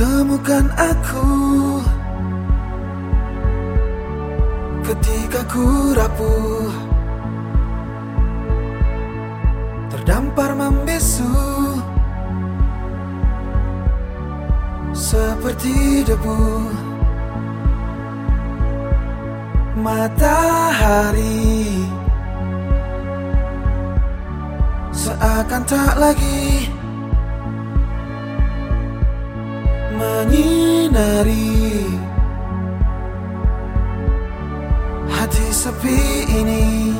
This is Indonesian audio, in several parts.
temukan aku. Ketika ku rapuh Terdampar membisu. Seperti debu Matahari. Seakan tak lagi menyinari hati sepi ini.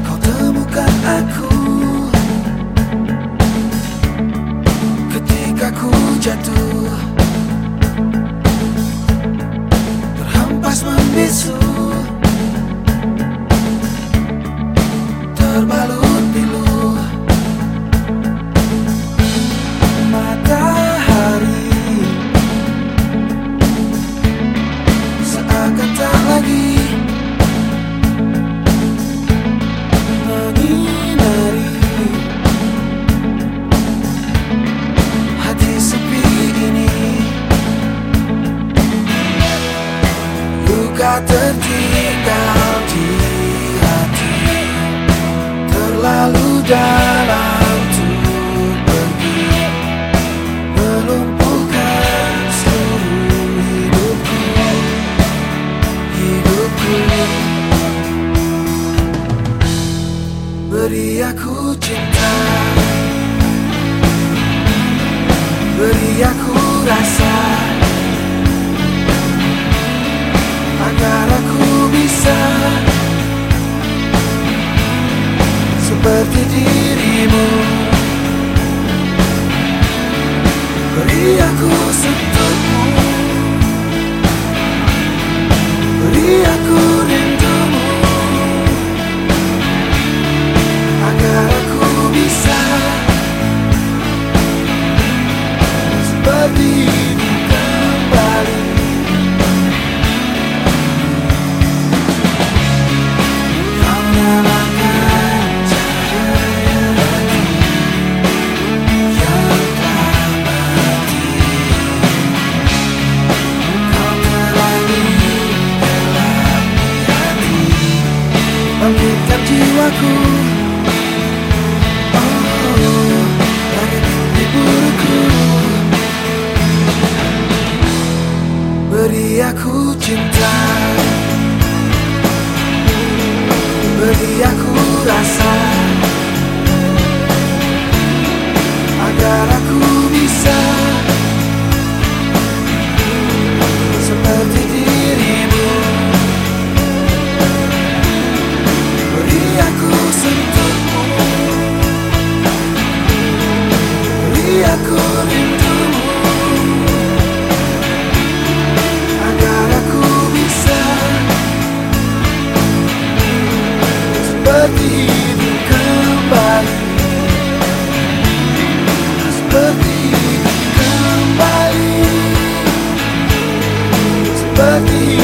Kau temukan aku ketika ku jatuh, terhempas membisu. Luka tertinggal terlalu dalam untuk pergi. Melumpuhkan seluruh hidupku hidupku. Beri aku cinta. Beri aku rasa Beri aku sentuhmu. Beri aku rindumu. Agar aku bisa Seperti aqui